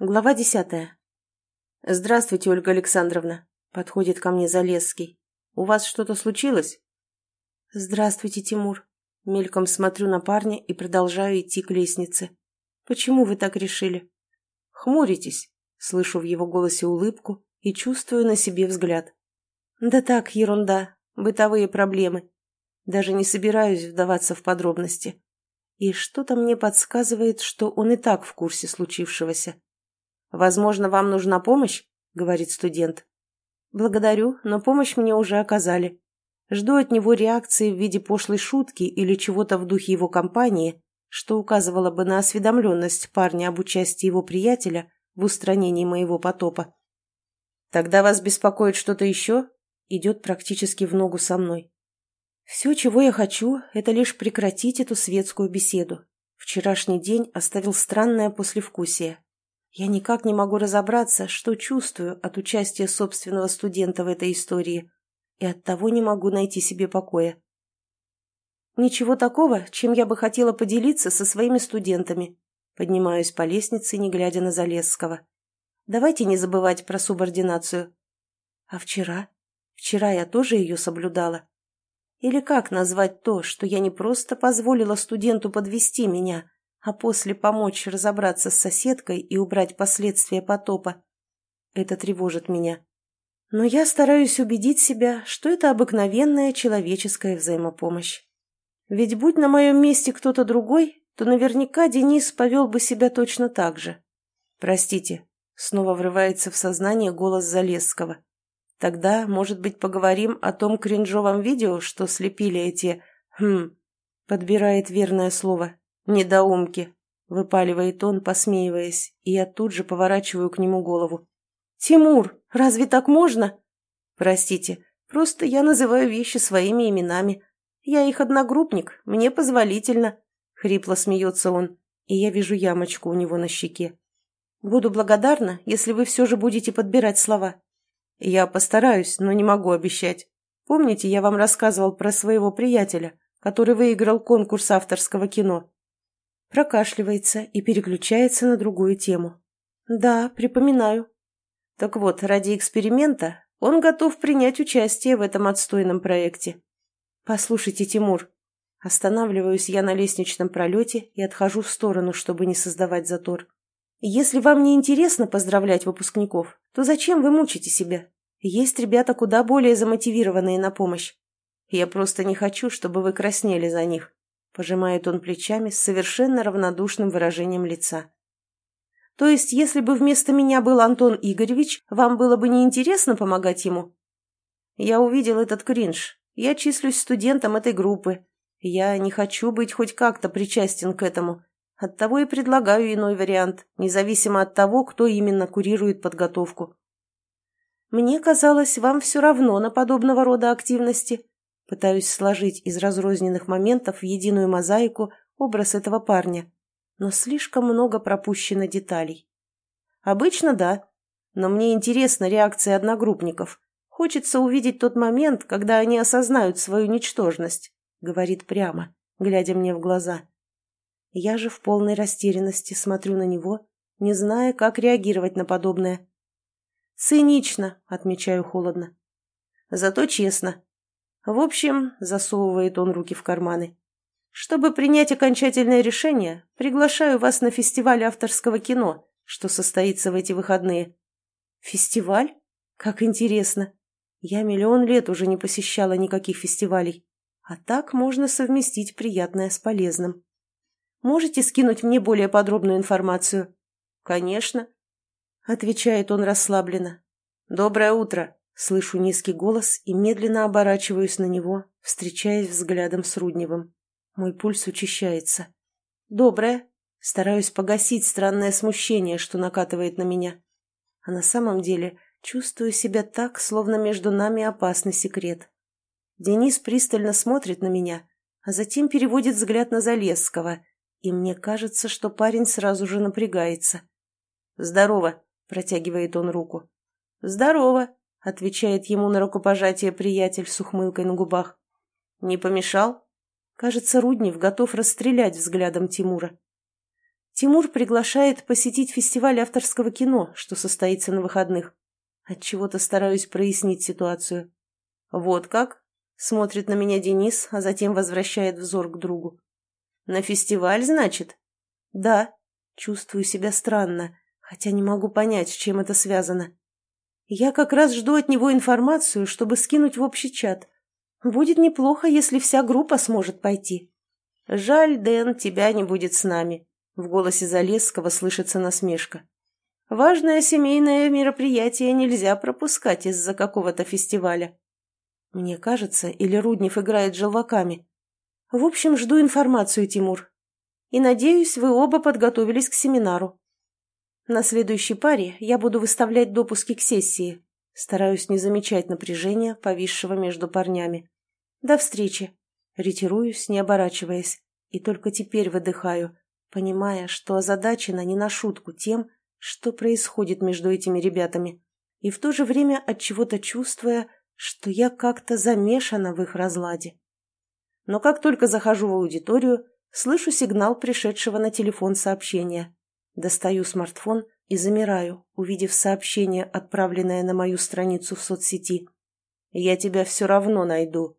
Глава десятая. «Здравствуйте, Ольга Александровна», — подходит ко мне Залесский. «У вас что-то случилось?» «Здравствуйте, Тимур». Мельком смотрю на парня и продолжаю идти к лестнице. «Почему вы так решили?» «Хмуритесь», — слышу в его голосе улыбку и чувствую на себе взгляд. «Да так, ерунда, бытовые проблемы. Даже не собираюсь вдаваться в подробности. И что-то мне подсказывает, что он и так в курсе случившегося. «Возможно, вам нужна помощь?» — говорит студент. «Благодарю, но помощь мне уже оказали. Жду от него реакции в виде пошлой шутки или чего-то в духе его компании, что указывало бы на осведомленность парня об участии его приятеля в устранении моего потопа. «Тогда вас беспокоит что-то еще?» Идет практически в ногу со мной. «Все, чего я хочу, это лишь прекратить эту светскую беседу. Вчерашний день оставил странное послевкусие. Я никак не могу разобраться, что чувствую от участия собственного студента в этой истории, и оттого не могу найти себе покоя. Ничего такого, чем я бы хотела поделиться со своими студентами. Поднимаюсь по лестнице, не глядя на Залесского. Давайте не забывать про субординацию. А вчера? Вчера я тоже ее соблюдала. Или как назвать то, что я не просто позволила студенту подвести меня, а после помочь разобраться с соседкой и убрать последствия потопа. Это тревожит меня. Но я стараюсь убедить себя, что это обыкновенная человеческая взаимопомощь. Ведь будь на моем месте кто-то другой, то наверняка Денис повел бы себя точно так же. «Простите», — снова врывается в сознание голос Залесского. «Тогда, может быть, поговорим о том кринжовом видео, что слепили эти... Хм...» Подбирает верное слово. «Недоумки», — выпаливает он, посмеиваясь, и я тут же поворачиваю к нему голову. «Тимур, разве так можно?» «Простите, просто я называю вещи своими именами. Я их одногруппник, мне позволительно», — хрипло смеется он, и я вижу ямочку у него на щеке. «Буду благодарна, если вы все же будете подбирать слова». «Я постараюсь, но не могу обещать. Помните, я вам рассказывал про своего приятеля, который выиграл конкурс авторского кино?» Прокашливается и переключается на другую тему. «Да, припоминаю». Так вот, ради эксперимента он готов принять участие в этом отстойном проекте. «Послушайте, Тимур». Останавливаюсь я на лестничном пролете и отхожу в сторону, чтобы не создавать затор. «Если вам не интересно поздравлять выпускников, то зачем вы мучите себя? Есть ребята куда более замотивированные на помощь. Я просто не хочу, чтобы вы краснели за них. Пожимает он плечами с совершенно равнодушным выражением лица. То есть, если бы вместо меня был Антон Игоревич, вам было бы неинтересно помогать ему? Я увидел этот кринж. Я числюсь студентом этой группы. Я не хочу быть хоть как-то причастен к этому. Оттого и предлагаю иной вариант, независимо от того, кто именно курирует подготовку. Мне казалось, вам все равно на подобного рода активности, Пытаюсь сложить из разрозненных моментов в единую мозаику образ этого парня, но слишком много пропущено деталей. Обычно да, но мне интересна реакция одногруппников. Хочется увидеть тот момент, когда они осознают свою ничтожность, говорит прямо, глядя мне в глаза. Я же в полной растерянности смотрю на него, не зная, как реагировать на подобное. «Цинично», — отмечаю холодно. «Зато честно. В общем, засовывает он руки в карманы. Чтобы принять окончательное решение, приглашаю вас на фестиваль авторского кино, что состоится в эти выходные. Фестиваль? Как интересно. Я миллион лет уже не посещала никаких фестивалей. А так можно совместить приятное с полезным. Можете скинуть мне более подробную информацию? Конечно. Отвечает он расслабленно. Доброе утро. Слышу низкий голос и медленно оборачиваюсь на него, встречаясь взглядом с Рудневым. Мой пульс учащается. «Доброе!» Стараюсь погасить странное смущение, что накатывает на меня. А на самом деле чувствую себя так, словно между нами опасный секрет. Денис пристально смотрит на меня, а затем переводит взгляд на Залесского, и мне кажется, что парень сразу же напрягается. «Здорово!» – протягивает он руку. «Здорово!» — отвечает ему на рукопожатие приятель с ухмылкой на губах. «Не помешал?» Кажется, Руднев готов расстрелять взглядом Тимура. Тимур приглашает посетить фестиваль авторского кино, что состоится на выходных. Отчего-то стараюсь прояснить ситуацию. Вот как? Смотрит на меня Денис, а затем возвращает взор к другу. На фестиваль, значит? Да. Чувствую себя странно, хотя не могу понять, с чем это связано. Я как раз жду от него информацию, чтобы скинуть в общий чат. Будет неплохо, если вся группа сможет пойти. Жаль, Дэн, тебя не будет с нами. В голосе Залесского слышится насмешка. Важное семейное мероприятие нельзя пропускать из-за какого-то фестиваля. Мне кажется, или Руднев играет желваками. В общем, жду информацию, Тимур и надеюсь, вы оба подготовились к семинару. На следующей паре я буду выставлять допуски к сессии. Стараюсь не замечать напряжения, повисшего между парнями. До встречи. Ретируюсь, не оборачиваясь, и только теперь выдыхаю, понимая, что озадачена не на шутку тем, что происходит между этими ребятами, и в то же время от чего-то чувствуя, что я как-то замешана в их разладе. Но как только захожу в аудиторию, Слышу сигнал пришедшего на телефон сообщения. Достаю смартфон и замираю, увидев сообщение, отправленное на мою страницу в соцсети. «Я тебя все равно найду.